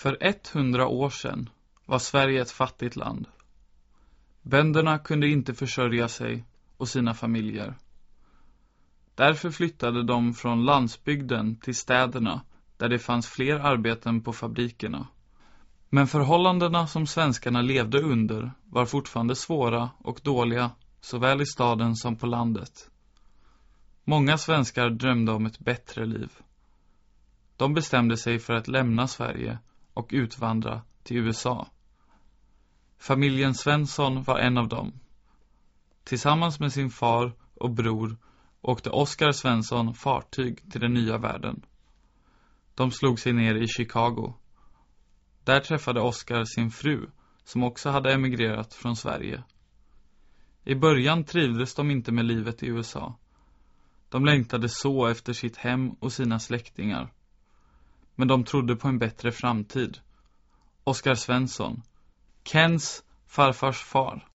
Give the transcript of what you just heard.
För 100 år sedan var Sverige ett fattigt land. Bönderna kunde inte försörja sig och sina familjer. Därför flyttade de från landsbygden till städerna där det fanns fler arbeten på fabrikerna. Men förhållandena som svenskarna levde under var fortfarande svåra och dåliga såväl i staden som på landet. Många svenskar drömde om ett bättre liv. De bestämde sig för att lämna Sverige och utvandra till USA. Familjen Svensson var en av dem. Tillsammans med sin far och bror åkte Oskar Svensson fartyg till den nya världen. De slog sig ner i Chicago. Där träffade Oskar sin fru, som också hade emigrerat från Sverige. I början trivdes de inte med livet i USA. De längtade så efter sitt hem och sina släktingar. Men de trodde på en bättre framtid. Oskar Svensson, Kens farfars far,